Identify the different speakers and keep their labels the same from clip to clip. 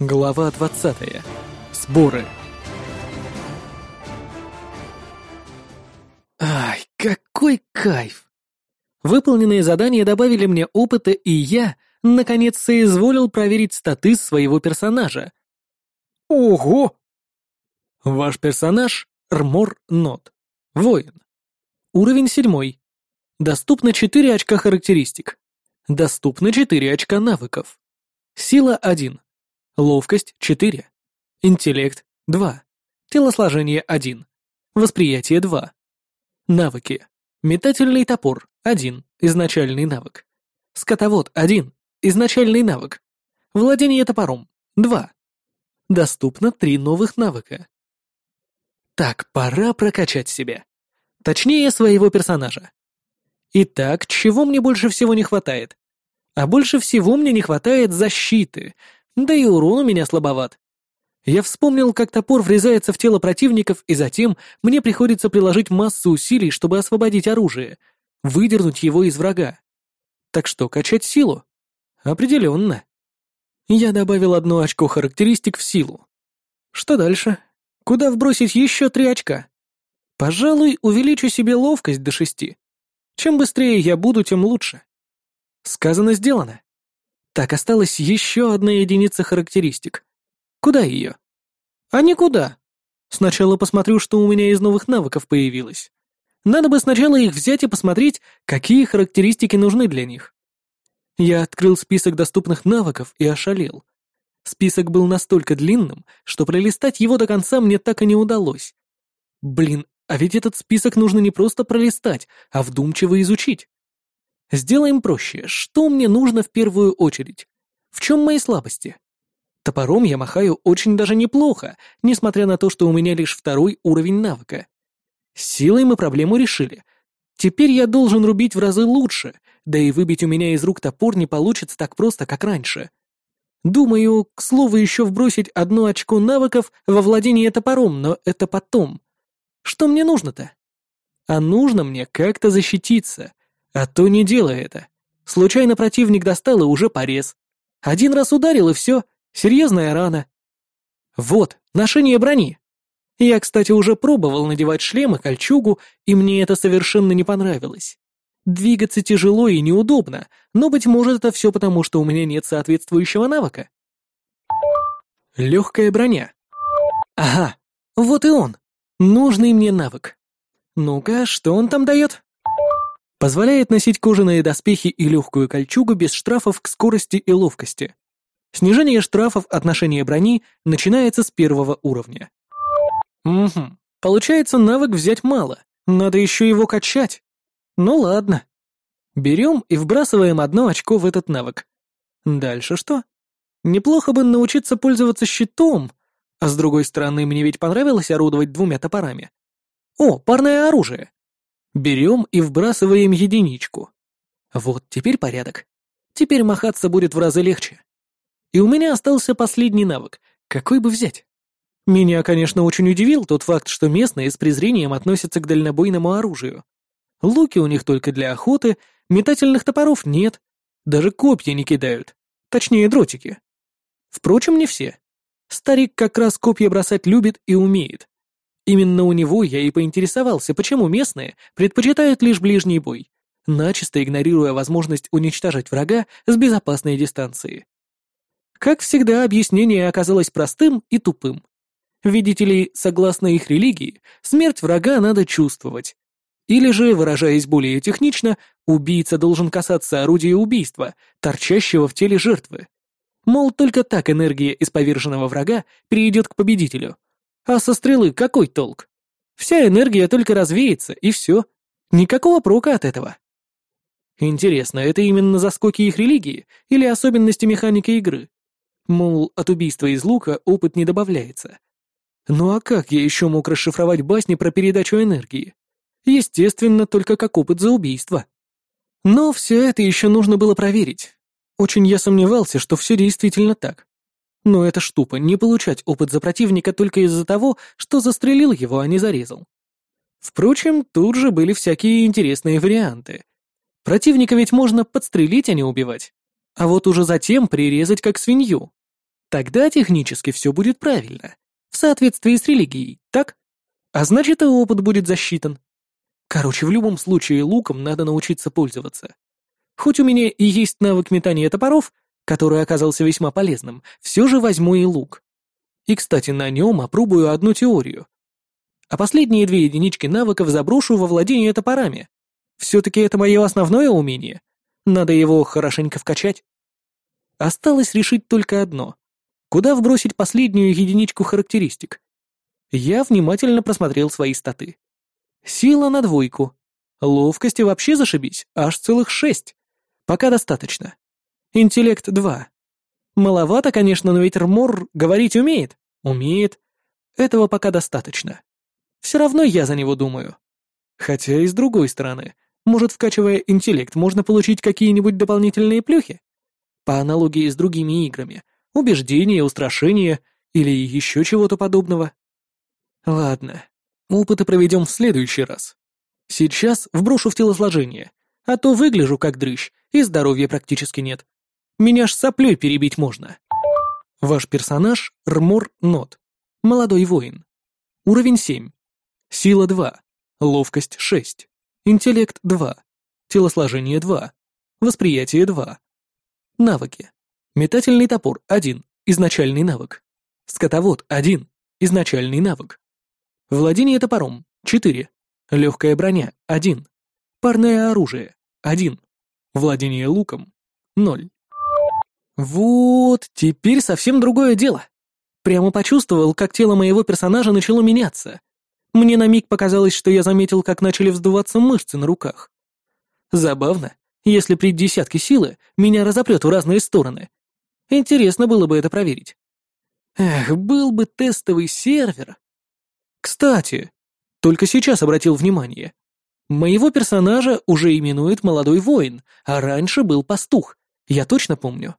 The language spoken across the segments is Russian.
Speaker 1: Глава 20. Сборы. Ай, какой кайф! Выполненные задания добавили мне опыта, и я, наконец, соизволил проверить статы своего персонажа. Ого! Ваш персонаж — Рмор Нот. Воин. Уровень седьмой. Доступно 4 очка характеристик. Доступно 4 очка навыков. Сила 1. Ловкость — 4. Интеллект — 2. Телосложение — 1. Восприятие — 2. Навыки. Метательный топор — 1. Изначальный навык. Скотовод — 1. Изначальный навык. Владение топором — 2. Доступно 3 новых навыка. Так, пора прокачать себя. Точнее, своего персонажа. Итак, чего мне больше всего не хватает? А больше всего мне не хватает защиты — да и урон у меня слабоват. Я вспомнил, как топор врезается в тело противников, и затем мне приходится приложить массу усилий, чтобы освободить оружие, выдернуть его из врага. Так что, качать силу? Определенно. Я добавил одно очко характеристик в силу. Что дальше? Куда вбросить еще три очка? Пожалуй, увеличу себе ловкость до шести. Чем быстрее я буду, тем лучше. Сказано, сделано. Так, осталась еще одна единица характеристик. Куда ее? А никуда. Сначала посмотрю, что у меня из новых навыков появилось. Надо бы сначала их взять и посмотреть, какие характеристики нужны для них. Я открыл список доступных навыков и ошалел. Список был настолько длинным, что пролистать его до конца мне так и не удалось. Блин, а ведь этот список нужно не просто пролистать, а вдумчиво изучить. Сделаем проще. Что мне нужно в первую очередь? В чем мои слабости? Топором я махаю очень даже неплохо, несмотря на то, что у меня лишь второй уровень навыка. С силой мы проблему решили. Теперь я должен рубить в разы лучше, да и выбить у меня из рук топор не получится так просто, как раньше. Думаю, к слову, еще вбросить одно очко навыков во владение топором, но это потом. Что мне нужно-то? А нужно мне как-то защититься, а то не делай это. Случайно противник достал и уже порез. Один раз ударил и все, серьезная рана. Вот, ношение брони. Я, кстати, уже пробовал надевать шлем и кольчугу, и мне это совершенно не понравилось. Двигаться тяжело и неудобно, но, быть может, это все потому, что у меня нет соответствующего навыка. Легкая броня. Ага, вот и он. Нужный мне навык. Ну-ка, что он там дает? Позволяет носить кожаные доспехи и легкую кольчугу без штрафов к скорости и ловкости. Снижение штрафов от ношения брони начинается с первого уровня. Угу. Получается, навык взять мало. Надо еще его качать. Ну ладно. Берем и вбрасываем одно очко в этот навык. Дальше что? Неплохо бы научиться пользоваться щитом, а с другой стороны, мне ведь понравилось орудовать двумя топорами. О, парное оружие. Берем и вбрасываем единичку. Вот теперь порядок. Теперь махаться будет в разы легче. И у меня остался последний навык. Какой бы взять? Меня, конечно, очень удивил тот факт, что местные с презрением относятся к дальнобойному оружию. Луки у них только для охоты, метательных топоров нет, даже копья не кидают, точнее дротики. Впрочем, не все. Старик как раз копья бросать любит и умеет. Именно у него я и поинтересовался, почему местные предпочитают лишь ближний бой, начисто игнорируя возможность уничтожить врага с безопасной дистанции. Как всегда, объяснение оказалось простым и тупым. Видите ли, согласно их религии, смерть врага надо чувствовать. Или же, выражаясь более технично, убийца должен касаться орудия убийства, торчащего в теле жертвы. Мол, только так энергия из поверженного врага перейдет к победителю — а со стрелы какой толк? Вся энергия только развеется, и все. Никакого прока от этого. Интересно, это именно заскоки их религии или особенности механики игры? Мол, от убийства из лука опыт не добавляется. Ну а как я еще мог расшифровать басни про передачу энергии? Естественно, только как опыт за убийство. Но все это еще нужно было проверить. Очень я сомневался, что все действительно так. Но это ж тупо, не получать опыт за противника только из-за того, что застрелил его, а не зарезал. Впрочем, тут же были всякие интересные варианты. Противника ведь можно подстрелить, а не убивать. А вот уже затем прирезать как свинью. Тогда технически все будет правильно, в соответствии с религией, так? А значит, и опыт будет засчитан. Короче, в любом случае луком надо научиться пользоваться. Хоть у меня и есть навык метания топоров, который оказался весьма полезным, все же возьму и лук. И, кстати, на нем опробую одну теорию. А последние две единички навыков заброшу во владение топорами. Все-таки это мое основное умение. Надо его хорошенько вкачать. Осталось решить только одно. Куда вбросить последнюю единичку характеристик? Я внимательно просмотрел свои статы. Сила на двойку. Ловкости вообще зашибись, аж целых шесть. Пока достаточно. Интеллект два. Маловато, конечно, но ведь Рмор говорить умеет. Умеет. Этого пока достаточно. Все равно я за него думаю. Хотя и с другой стороны, может, вкачивая интеллект, можно получить какие-нибудь дополнительные плюхи? По аналогии с другими играми. Убеждения, устрашения или еще чего-то подобного. Ладно, опыты проведем в следующий раз. Сейчас вброшу в телосложение, а то выгляжу как дрыщ, и здоровья практически нет. Меня ж соплей перебить можно. Ваш персонаж — Рмор Нот. Молодой воин. Уровень 7. Сила 2. Ловкость 6. Интеллект 2. Телосложение 2. Восприятие 2. Навыки. Метательный топор 1. Изначальный навык. Скотовод 1. Изначальный навык. Владение топором 4. Легкая броня 1. Парное оружие 1. Владение луком 0. Вот, теперь совсем другое дело. Прямо почувствовал, как тело моего персонажа начало меняться. Мне на миг показалось, что я заметил, как начали вздуваться мышцы на руках. Забавно, если при десятке силы меня разопрет в разные стороны. Интересно было бы это проверить. Эх, был бы тестовый сервер. Кстати, только сейчас обратил внимание. Моего персонажа уже именует молодой воин, а раньше был пастух. Я точно помню.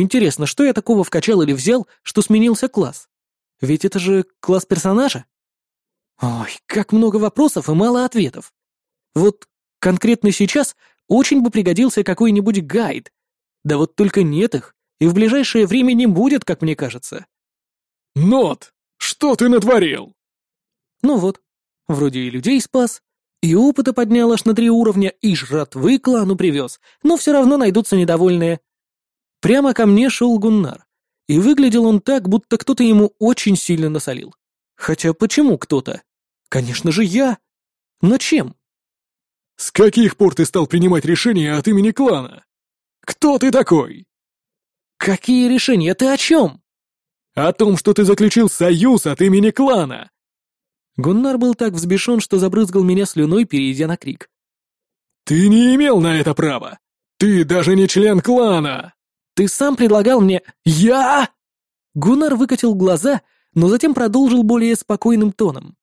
Speaker 1: Интересно, что я такого вкачал или взял, что сменился класс? Ведь это же класс персонажа? Ой, как много вопросов и мало ответов. Вот конкретно сейчас очень бы пригодился какой-нибудь гайд. Да вот только нет их, и в ближайшее время не будет, как мне кажется.
Speaker 2: «Нот, что ты натворил?»
Speaker 1: Ну вот, вроде и людей спас, и опыта поднял аж на три уровня, и жратвы клану привез, но все равно найдутся недовольные. Прямо ко мне шел Гуннар, и выглядел он так, будто кто-то ему очень сильно насолил. Хотя почему кто-то? Конечно же я. Но чем?
Speaker 2: «С каких пор ты стал принимать решения от имени клана? Кто ты такой?»
Speaker 1: «Какие решения? Ты о чем?»
Speaker 2: «О том, что ты заключил союз от имени клана!»
Speaker 1: Гуннар был так взбешен, что забрызгал меня слюной, перейдя на крик.
Speaker 2: «Ты не имел на это права! Ты даже не член клана!»
Speaker 1: «Ты сам предлагал мне...»
Speaker 2: «Я?»
Speaker 1: Гуннар выкатил глаза, но затем продолжил более спокойным тоном.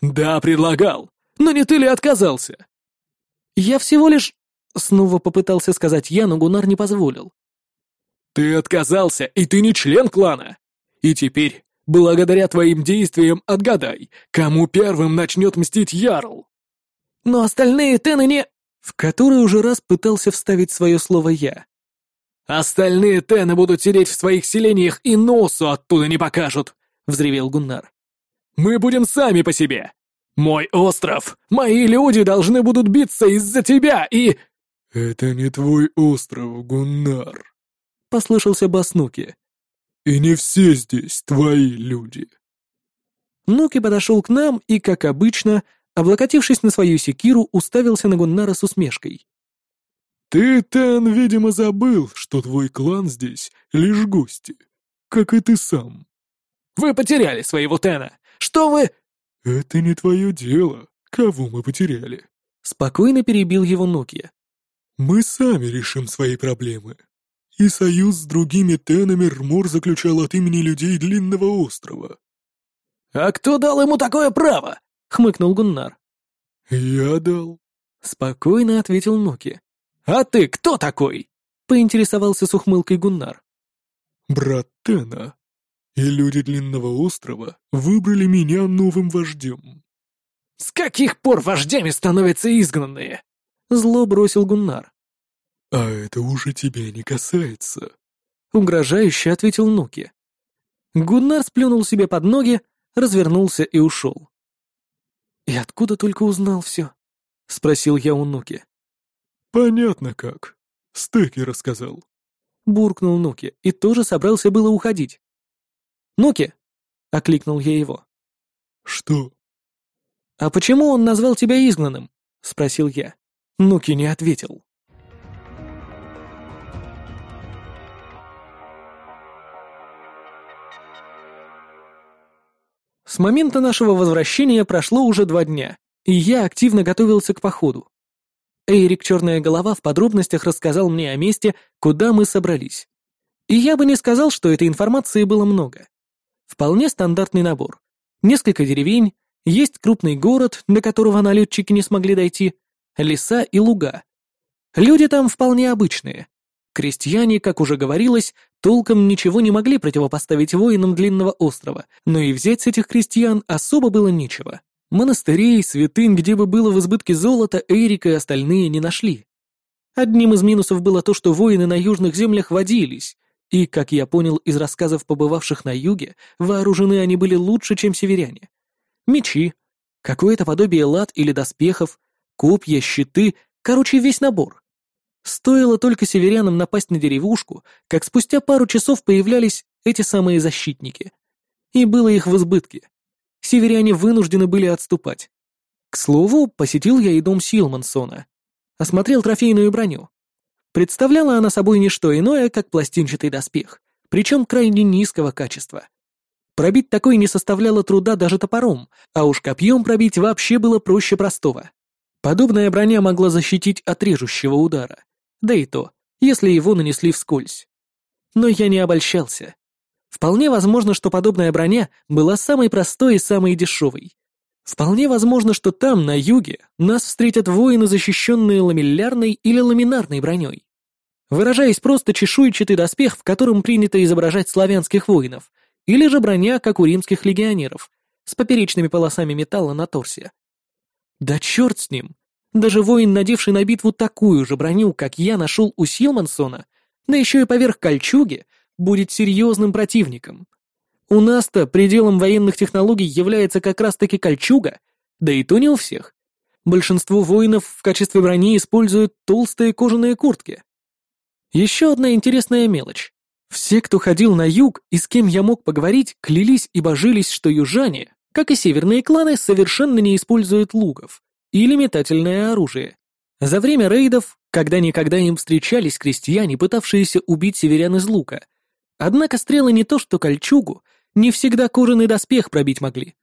Speaker 2: «Да, предлагал. Но не ты ли отказался?»
Speaker 1: «Я всего лишь...» Снова попытался сказать я, но Гуннар не позволил.
Speaker 2: «Ты отказался, и ты не член клана. И теперь, благодаря твоим действиям, отгадай, кому первым начнет мстить Ярл».
Speaker 1: «Но остальные тены не...» В который уже раз пытался вставить свое слово «я».
Speaker 2: «Остальные тены будут сидеть в своих селениях и носу оттуда не покажут», — взревел Гуннар. «Мы будем сами по себе. Мой остров, мои люди должны будут биться из-за тебя и...» «Это не твой остров, Гуннар», — послышался бас Нуки. «И не все здесь твои люди».
Speaker 1: Нуки подошел к нам и, как обычно, облокотившись на свою секиру, уставился на Гуннара с усмешкой.
Speaker 2: «Ты, Тен, видимо, забыл, что твой клан здесь лишь гости, как и ты сам».
Speaker 1: «Вы потеряли своего Тена! Что вы...»
Speaker 2: «Это не твое дело, кого мы потеряли», —
Speaker 1: спокойно перебил его Нуки.
Speaker 2: «Мы сами решим свои проблемы. И союз с другими Тенами Рмор заключал от имени людей Длинного острова».
Speaker 1: «А кто дал ему такое право?» — хмыкнул Гуннар.
Speaker 2: «Я дал», —
Speaker 1: спокойно ответил Нуки. «А ты кто такой?» — поинтересовался с ухмылкой Гуннар.
Speaker 2: «Брат Тена. И люди Длинного острова выбрали меня новым вождем».
Speaker 1: «С каких пор вождями становятся изгнанные?» — зло бросил Гуннар.
Speaker 2: «А это уже тебя не касается.
Speaker 1: — угрожающе ответил Нуки. Гуннар сплюнул себе под ноги, развернулся и ушел. «И откуда только узнал все?» — спросил я у Нуки.
Speaker 2: «Понятно как. Стеки рассказал».
Speaker 1: Буркнул Нуки и тоже собрался было уходить. «Нуки!» — окликнул я его.
Speaker 2: «Что?»
Speaker 1: «А почему он назвал тебя изгнанным?» — спросил я. Нуки не ответил. С момента нашего возвращения прошло уже два дня, и я активно готовился к походу. Эйрик Черная Голова в подробностях рассказал мне о месте, куда мы собрались. И я бы не сказал, что этой информации было много. Вполне стандартный набор. Несколько деревень, есть крупный город, до которого налетчики не смогли дойти, леса и луга. Люди там вполне обычные. Крестьяне, как уже говорилось, толком ничего не могли противопоставить воинам Длинного острова, но и взять с этих крестьян особо было нечего. Монастырей, святынь, где бы было в избытке золота, Эрика и остальные не нашли. Одним из минусов было то, что воины на южных землях водились, и, как я понял из рассказов побывавших на юге, вооружены они были лучше, чем северяне. Мечи, какое-то подобие лад или доспехов, копья, щиты, короче, весь набор. Стоило только северянам напасть на деревушку, как спустя пару часов появлялись эти самые защитники. И было их в избытке. Северяне вынуждены были отступать. К слову, посетил я и дом Силмансона. Осмотрел трофейную броню. Представляла она собой не что иное, как пластинчатый доспех, причем крайне низкого качества. Пробить такой не составляло труда даже топором, а уж копьем пробить вообще было проще простого. Подобная броня могла защитить от режущего удара. Да и то, если его нанесли вскользь. Но я не обольщался. Вполне возможно, что подобная броня была самой простой и самой дешевой. Вполне возможно, что там, на юге, нас встретят воины, защищенные ламеллярной или ламинарной броней. Выражаясь просто, чешуйчатый доспех, в котором принято изображать славянских воинов, или же броня, как у римских легионеров, с поперечными полосами металла на торсе. Да черт с ним! Даже воин, надевший на битву такую же броню, как я нашел у Силмансона, да еще и поверх кольчуги, будет серьезным противником. У нас-то пределом военных технологий является как раз-таки кольчуга, да и то не у всех. Большинство воинов в качестве брони используют толстые кожаные куртки. Еще одна интересная мелочь. Все, кто ходил на юг и с кем я мог поговорить, клялись и божились, что южане, как и северные кланы, совершенно не используют луков или метательное оружие. За время рейдов, когда-никогда им встречались крестьяне, пытавшиеся убить северян из лука. Однако стрелы не то что кольчугу, не всегда кожаный доспех пробить могли.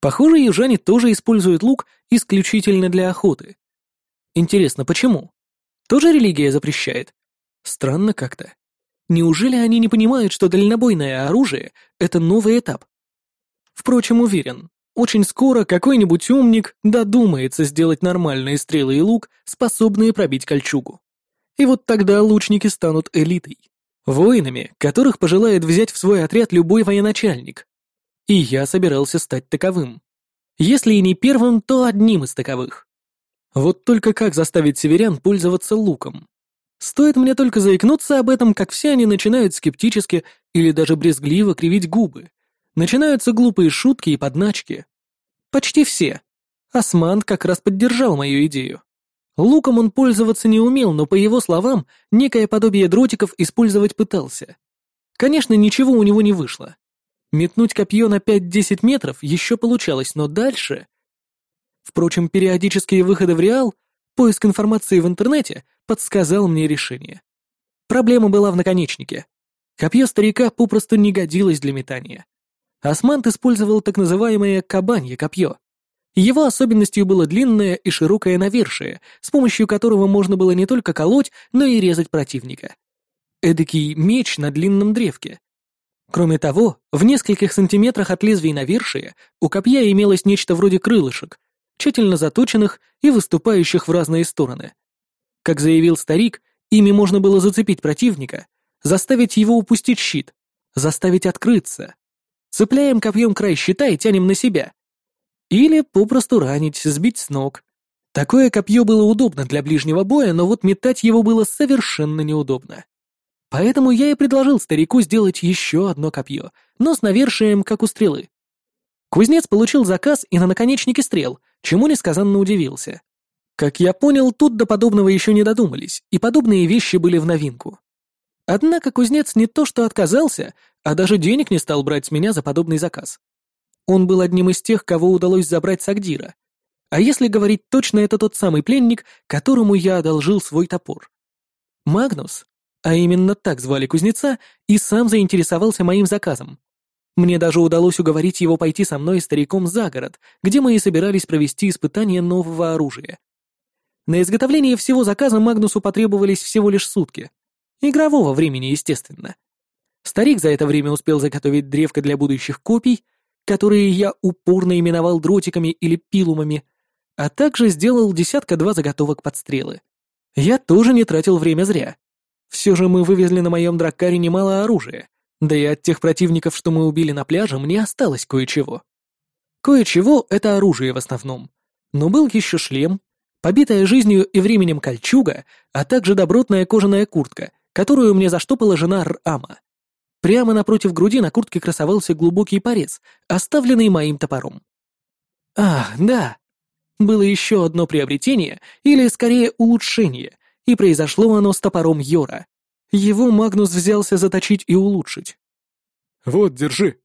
Speaker 1: Похоже, южане тоже используют лук исключительно для охоты. Интересно, почему? Тоже религия запрещает? Странно как-то. Неужели они не понимают, что дальнобойное оружие — это новый этап? Впрочем, уверен, очень скоро какой-нибудь умник додумается сделать нормальные стрелы и лук, способные пробить кольчугу. И вот тогда лучники станут элитой. Воинами, которых пожелает взять в свой отряд любой военачальник. И я собирался стать таковым. Если и не первым, то одним из таковых. Вот только как заставить северян пользоваться луком? Стоит мне только заикнуться об этом, как все они начинают скептически или даже брезгливо кривить губы. Начинаются глупые шутки и подначки. Почти все. Осман как раз поддержал мою идею. Луком он пользоваться не умел, но, по его словам, некое подобие дротиков использовать пытался. Конечно, ничего у него не вышло. Метнуть копье на 5-10 метров еще получалось, но дальше... Впрочем, периодические выходы в реал, поиск информации в интернете подсказал мне решение. Проблема была в наконечнике. Копье старика попросту не годилось для метания. Османт использовал так называемое «кабанье копье». Его особенностью было длинное и широкое навершие, с помощью которого можно было не только колоть, но и резать противника. Эдакий меч на длинном древке. Кроме того, в нескольких сантиметрах от лезвия навершия у копья имелось нечто вроде крылышек, тщательно заточенных и выступающих в разные стороны. Как заявил старик, ими можно было зацепить противника, заставить его упустить щит, заставить открыться, Цепляем копьем край щита и тянем на себя. Или попросту ранить, сбить с ног. Такое копье было удобно для ближнего боя, но вот метать его было совершенно неудобно. Поэтому я и предложил старику сделать еще одно копье, но с навершием, как у стрелы. Кузнец получил заказ и на наконечнике стрел, чему несказанно удивился. Как я понял, тут до подобного еще не додумались, и подобные вещи были в новинку. Однако кузнец не то что отказался, а даже денег не стал брать с меня за подобный заказ. Он был одним из тех, кого удалось забрать с Агдира. А если говорить точно, это тот самый пленник, которому я одолжил свой топор. Магнус, а именно так звали кузнеца, и сам заинтересовался моим заказом. Мне даже удалось уговорить его пойти со мной стариком за город, где мы и собирались провести испытание нового оружия. На изготовление всего заказа Магнусу потребовались всего лишь сутки. Игрового времени, естественно. Старик за это время успел заготовить древко для будущих копий, которые я упорно именовал дротиками или пилумами, а также сделал десятка-два заготовок под стрелы. Я тоже не тратил время зря. Все же мы вывезли на моем драккаре немало оружия, да и от тех противников, что мы убили на пляже, мне осталось кое-чего. Кое-чего — это оружие в основном. Но был еще шлем, побитая жизнью и временем кольчуга, а также добротная кожаная куртка, которую мне заштопала жена Рама. Прямо напротив груди на куртке красовался глубокий порез, оставленный моим топором. Ах, да. Было еще одно приобретение, или скорее улучшение, и произошло оно с топором Йора. Его Магнус взялся заточить и улучшить.
Speaker 2: «Вот, держи».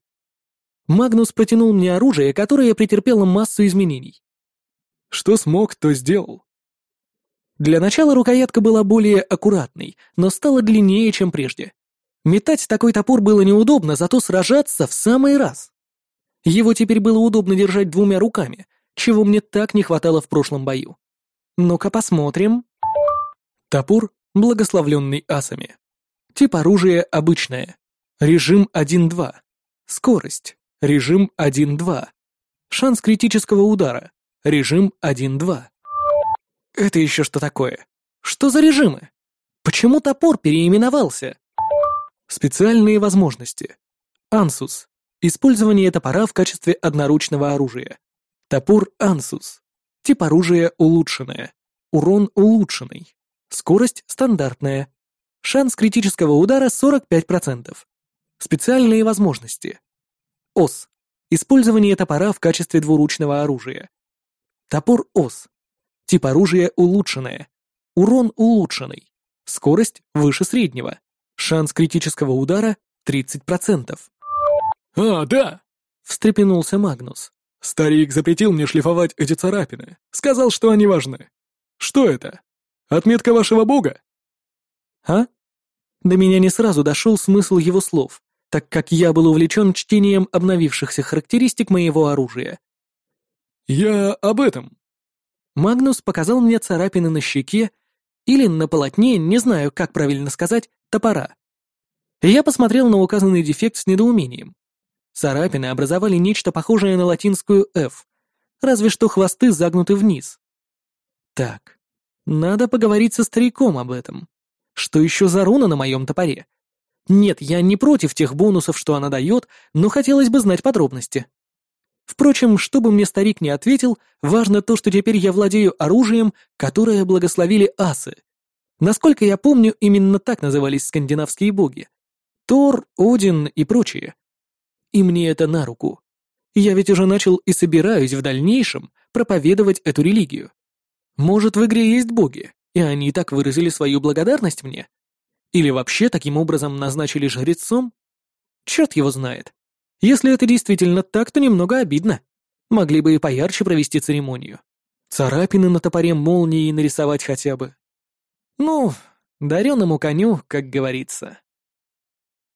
Speaker 1: Магнус протянул мне оружие, которое претерпело массу изменений.
Speaker 2: Что смог, то сделал.
Speaker 1: Для начала рукоятка была более аккуратной, но стала длиннее, чем прежде. Метать такой топор было неудобно, зато сражаться в самый раз. Его теперь было удобно держать двумя руками, чего мне так не хватало в прошлом бою. Ну-ка посмотрим. Топор, благословленный асами. Тип оружия обычное. Режим 1-2. Скорость. Режим 1-2. Шанс критического удара. Режим 1-2. Это еще что такое? Что за режимы? Почему топор переименовался? Специальные возможности. Ансус. Использование топора в качестве одноручного оружия. Топор Ансус. Тип оружия улучшенное. Урон улучшенный. Скорость стандартная. Шанс критического удара 45%. Специальные возможности. ОС. Использование топора в качестве двуручного оружия. Топор ОС. Тип оружия улучшенное. Урон улучшенный. Скорость выше среднего. Шанс критического удара 30%.
Speaker 2: «А, да!» — встрепенулся Магнус. «Старик запретил мне шлифовать эти царапины. Сказал, что они важны. Что это? Отметка вашего бога?»
Speaker 1: «А?» До меня не сразу дошел смысл его слов, так как я был увлечен чтением обновившихся характеристик моего оружия.
Speaker 2: «Я об этом».
Speaker 1: Магнус показал мне царапины на щеке или на полотне, не знаю, как правильно сказать, топора. Я посмотрел на указанный дефект с недоумением. Царапины образовали нечто похожее на латинскую «F», разве что хвосты загнуты вниз. Так, надо поговорить со стариком об этом. Что еще за руна на моем топоре? Нет, я не против тех бонусов, что она дает, но хотелось бы знать подробности. Впрочем, что бы мне старик не ответил, важно то, что теперь я владею оружием, которое благословили асы. Насколько я помню, именно так назывались скандинавские боги. Тор, Один и прочие. И мне это на руку. Я ведь уже начал и собираюсь в дальнейшем проповедовать эту религию. Может, в игре есть боги, и они так выразили свою благодарность мне? Или вообще таким образом назначили жрецом? Черт его знает. Если это действительно так, то немного обидно. Могли бы и поярче провести церемонию. Царапины на топоре молнии нарисовать хотя бы. Ну, дареному коню, как говорится.